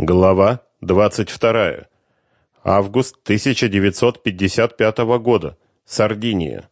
Глава 22. Август 1955 года. Сардиния.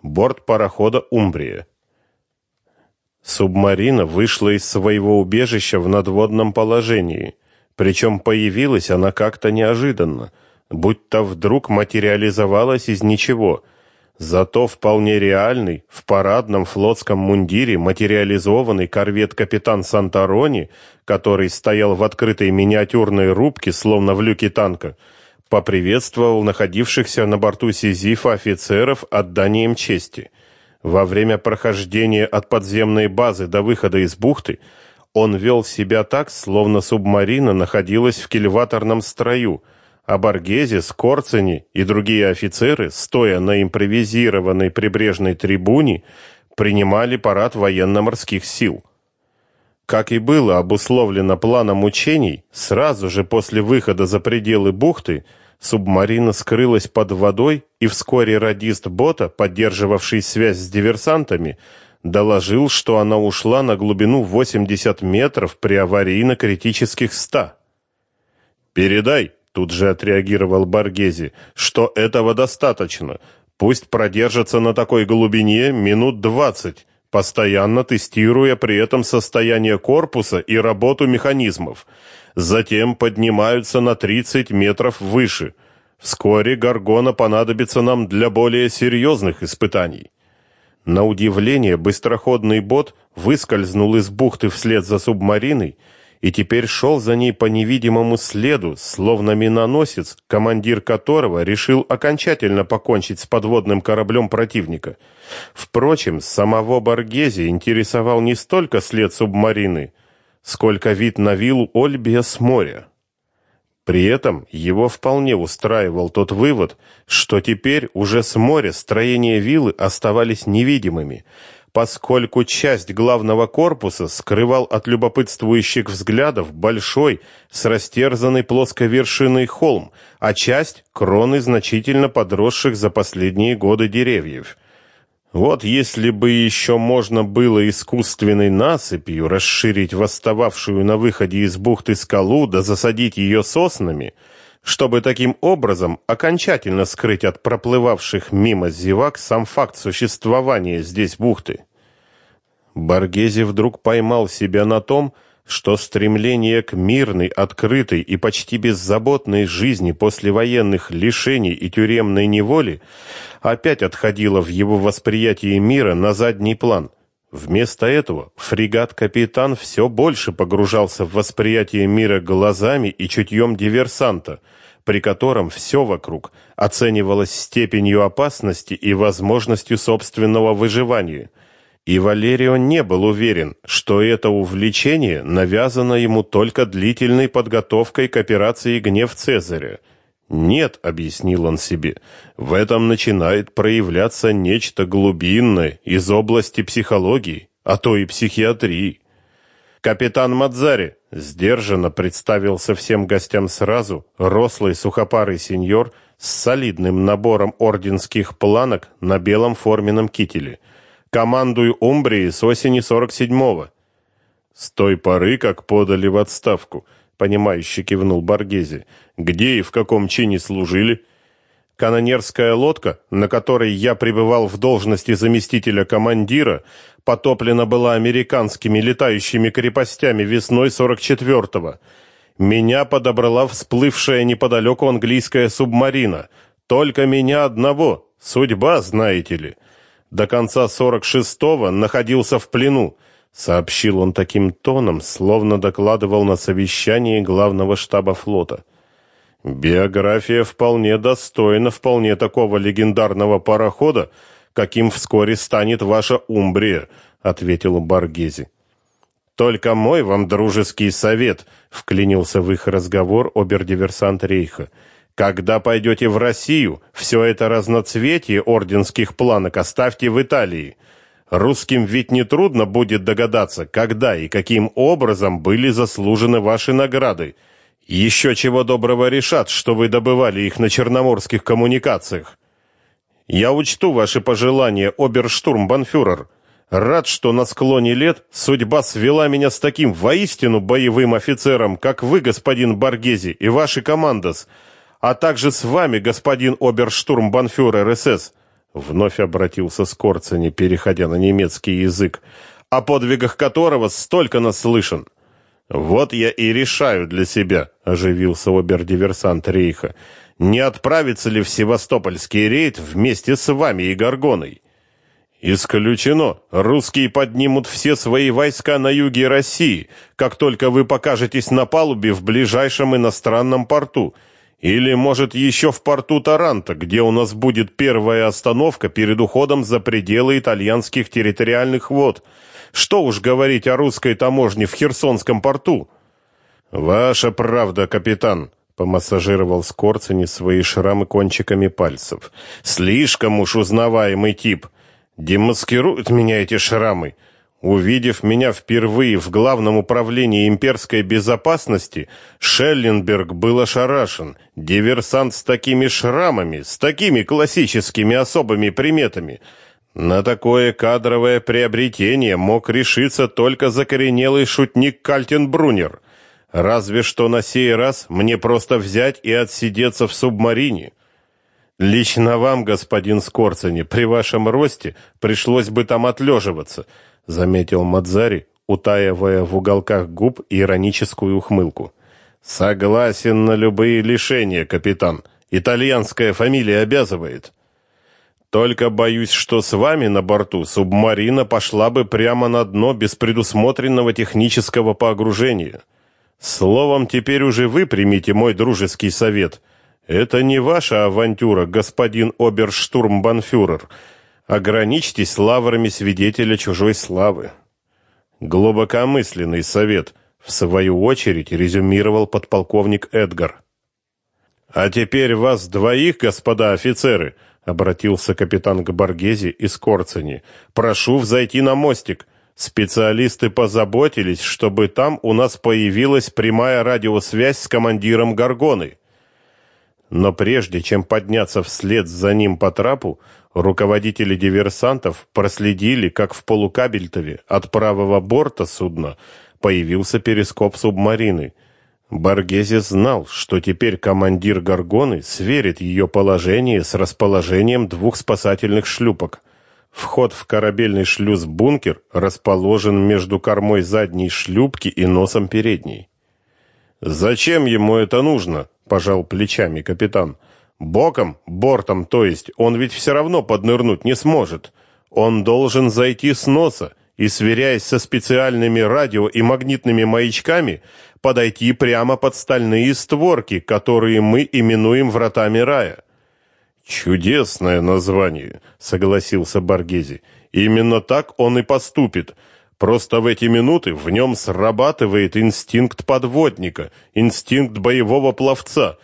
Борт парохода Умбрия. Субмарина вышла из своего убежища в надводном положении, причем появилась она как-то неожиданно, будто вдруг материализовалась из ничего – Зато вполне реальный, в парадном флотском мундире материализованный корвет-капитан Санторони, который стоял в открытой миниатюрной рубке, словно в люке танка, поприветствовал находившихся на борту Сизифа офицеров отданием чести. Во время прохождения от подземной базы до выхода из бухты он вел себя так, словно субмарина находилась в кильваторном строю – а Боргезе, Скорцени и другие офицеры, стоя на импровизированной прибрежной трибуне, принимали парад военно-морских сил. Как и было обусловлено планом учений, сразу же после выхода за пределы бухты субмарина скрылась под водой, и вскоре радист бота, поддерживавший связь с диверсантами, доложил, что она ушла на глубину 80 метров при аварийно-критических 100. «Передай», Тут же отреагировал Баргези, что этого достаточно. Пусть продержится на такой глубине минут двадцать, постоянно тестируя при этом состояние корпуса и работу механизмов. Затем поднимаются на 30 метров выше. Вскоре Гаргона понадобится нам для более серьезных испытаний. На удивление быстроходный бот выскользнул из бухты вслед за субмариной и теперь шел за ней по невидимому следу, словно миноносец, командир которого решил окончательно покончить с подводным кораблем противника. Впрочем, самого Боргези интересовал не столько след субмарины, сколько вид на виллу Ольбия с моря. При этом его вполне устраивал тот вывод, что теперь уже с моря строения виллы оставались невидимыми, поскольку часть главного корпуса скрывал от любопытствующих взглядов большой, с растерзанной плоской вершиной холм, а часть — кроны значительно подросших за последние годы деревьев. Вот если бы еще можно было искусственной насыпью расширить восстававшую на выходе из бухты скалу да засадить ее соснами — чтобы таким образом окончательно скрыть от проплывавших мимо зевак сам факт существования здесь бухты. Баргези вдруг поймал себя на том, что стремление к мирной, открытой и почти беззаботной жизни после военных лишений и тюремной неволи опять отходило в его восприятии мира на задний план – Вместо этого фрегат-капитан все больше погружался в восприятие мира глазами и чутьем диверсанта, при котором все вокруг оценивалось степенью опасности и возможностью собственного выживания. И Валерио не был уверен, что это увлечение навязано ему только длительной подготовкой к операции «Гнев Цезаря», нет, объяснил он себе. В этом начинает проявляться нечто глубинное из области психологии, а то и психиатрии. Капитан Мадзари сдержанно представился всем гостям сразу, рослый сухопарый сеньор с солидным набором орденских планок на белом форменном кителе. Командую Умбрии с осени 47-го. С той поры, как подали в отставку, понимающе кивнул Боргези. Где и в каком чине служили? Канонерская лодка, на которой я пребывал в должности заместителя командира, потоплена была американскими летающими крепостями весной 44-го. Меня подобрала всплывшая неподалеку английская субмарина. Только меня одного. Судьба, знаете ли. До конца 46-го находился в плену сообщил он таким тоном, словно докладывал на совещании главного штаба флота. Биография вполне достойна вполне такого легендарного парохода, каким вскоре станет ваша Умбрия, ответил Баргези. Только мой вам дружеский совет, вклинился в их разговор обер-диверсант Рейха. Когда пойдете в Россию, все это разноцветие орденских планок оставьте в Италии. Русским ведь не трудно будет догадаться, когда и каким образом были заслужены ваши награды. Еще чего доброго решат, что вы добывали их на черноморских коммуникациях. Я учту ваши пожелания, оберштурмбанфюрер, Рад, что на склоне лет судьба свела меня с таким воистину боевым офицером, как вы, господин Баргези, и ваши командос, а также с вами, господин оберштурмбанфюрер СС. Вновь обратился Скорцени, переходя на немецкий язык, о подвигах которого столько наслышан. Вот я и решаю для себя, оживился обер-диверсант Рейха, не отправится ли в Севастопольский рейд вместе с вами и Горгоной. Исключено. Русские поднимут все свои войска на юге России, как только вы покажетесь на палубе в ближайшем иностранном порту. Или, может, еще в порту Таранто, где у нас будет первая остановка перед уходом за пределы итальянских территориальных вод. Что уж говорить о русской таможне в Херсонском порту. Ваша правда, капитан, помассажировал Скорцени свои шрамы кончиками пальцев. Слишком уж узнаваемый тип. Демаскируют меня эти шрамы. Увидев меня впервые в главном управлении имперской безопасности, Шелленберг был ошарашен. Диверсант с такими шрамами, с такими классическими особыми приметами. На такое кадровое приобретение мог решиться только закоренелый шутник Кальтенбрунер. Разве что на сей раз мне просто взять и отсидеться в субмарине. Лично вам, господин Скорцени, при вашем росте пришлось бы там отлеживаться, заметил Мадзари, утаивая в уголках губ ироническую ухмылку. Согласен на любые лишения, капитан. Итальянская фамилия обязывает. Только боюсь, что с вами на борту субмарина пошла бы прямо на дно без предусмотренного технического погружения. Словом, теперь уже вы примите мой дружеский совет. Это не ваша авантюра, господин оберштурмбанфюрер. Ограничьтесь лаврами свидетеля чужой славы. Глубокомысленный совет, в свою очередь, резюмировал подполковник Эдгар. А теперь вас двоих, господа офицеры, обратился капитан к Баргези из Корцени. Прошу взойти на мостик. Специалисты позаботились, чтобы там у нас появилась прямая радиосвязь с командиром Горгоны. Но прежде чем подняться вслед за ним по трапу, руководители диверсантов проследили, как в полукабельтове от правого борта судна появился перископ субмарины. Баргези знал, что теперь командир Горгоны сверит ее положение с расположением двух спасательных шлюпок. Вход в корабельный шлюз-бункер расположен между кормой задней шлюпки и носом передней. Зачем ему это нужно? Пожал плечами капитан. Боком, бортом, то есть, он ведь все равно поднырнуть не сможет. Он должен зайти с носа и, сверяясь со специальными радио и магнитными маячками, подойти прямо под стальные створки, которые мы именуем вратами рая. Чудесное название, согласился Баргези. Именно так он и поступит. Просто в эти минуты в нем срабатывает инстинкт подводника, инстинкт боевого пловца.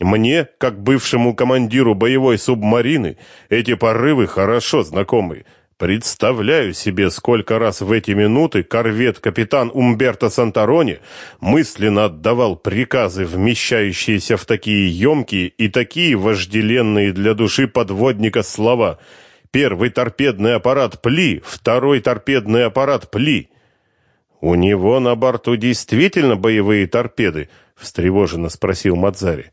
Мне, как бывшему командиру боевой субмарины, эти порывы хорошо знакомы. Представляю себе, сколько раз в эти минуты корвет-капитан Умберто Санторони мысленно отдавал приказы, вмещающиеся в такие емкие и такие вожделенные для души подводника слова – Первый торпедный аппарат Пли, второй торпедный аппарат Пли. У него на борту действительно боевые торпеды, встревоженно спросил Мадзари.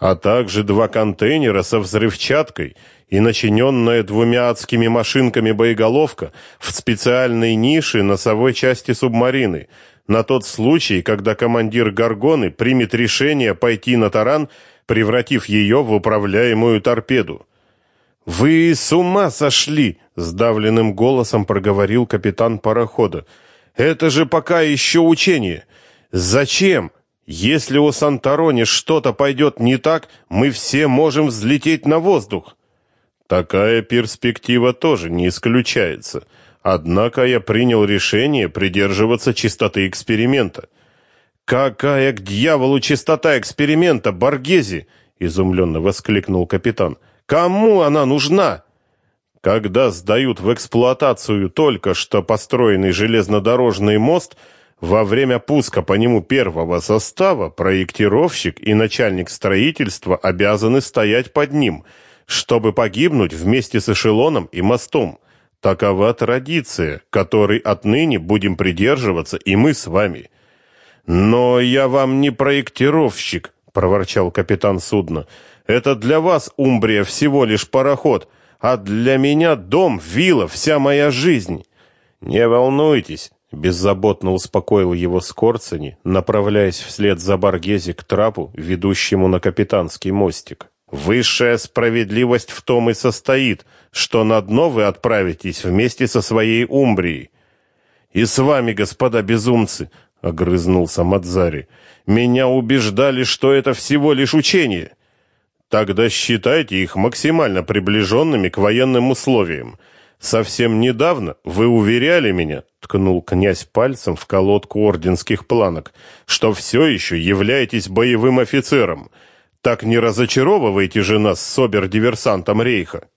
А также два контейнера со взрывчаткой и начиненная двумя адскими машинками боеголовка в специальной нише носовой части субмарины, на тот случай, когда командир Гаргоны примет решение пойти на таран, превратив ее в управляемую торпеду. Вы с ума сошли, сдавленным голосом проговорил капитан парохода. Это же пока еще учение. Зачем? Если у Санторони что-то пойдет не так, мы все можем взлететь на воздух. Такая перспектива тоже не исключается. Однако я принял решение придерживаться чистоты эксперимента. Какая к дьяволу чистота эксперимента, Баргези, изумленно воскликнул капитан. Кому она нужна? Когда сдают в эксплуатацию только что построенный железнодорожный мост, во время пуска по нему первого состава проектировщик и начальник строительства обязаны стоять под ним, чтобы погибнуть вместе с эшелоном и мостом. Такова традиция, которой отныне будем придерживаться и мы с вами. Но я вам не проектировщик, проворчал капитан судна. Это для вас Умбрия всего лишь пароход, а для меня дом, вилла, вся моя жизнь. Не волнуйтесь, беззаботно успокоил его Скорцени, направляясь вслед за Баргези к трапу, ведущему на капитанский мостик. Высшая справедливость в том и состоит, что на дно вы отправитесь вместе со своей Умбрией. И с вами, господа безумцы, огрызнулся Мадзари. Меня убеждали, что это всего лишь учение. Тогда считайте их максимально приближенными к военным условиям. Совсем недавно вы уверяли меня, ткнул князь пальцем в колодку орденских планок, что все еще являетесь боевым офицером. Так не разочаровывайте же нас с обер-диверсантом Рейха.